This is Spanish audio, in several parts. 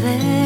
there.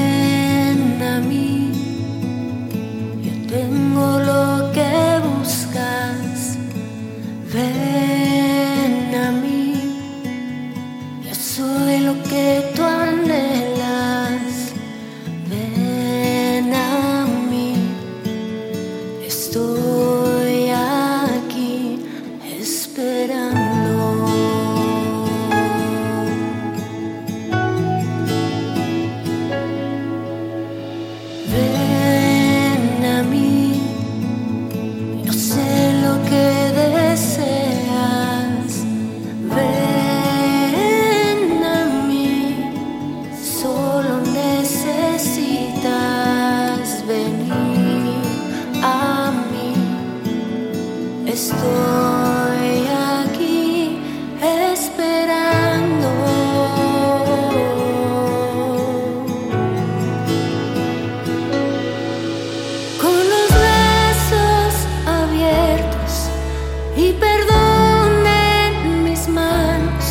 y perdón mis manos.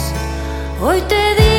Hoy te digo.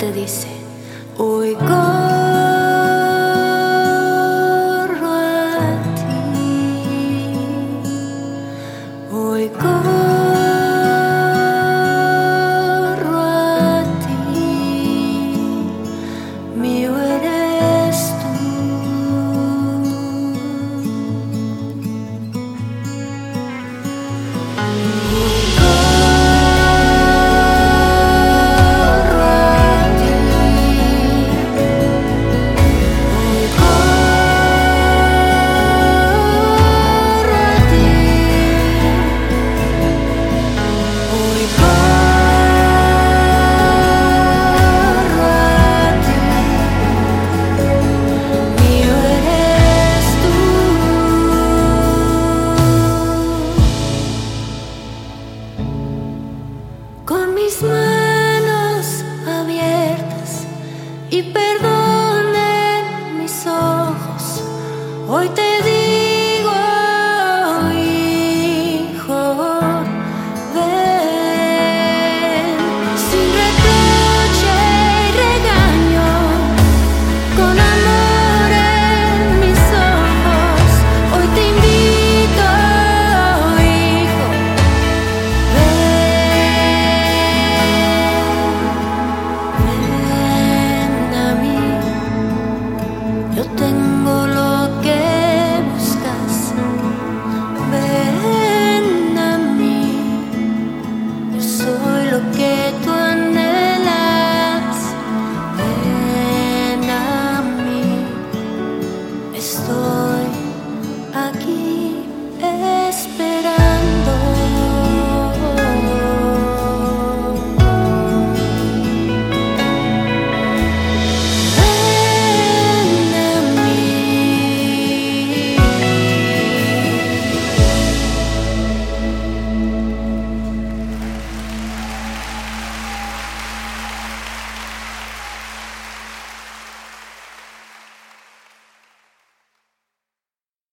Te dice, Hoy te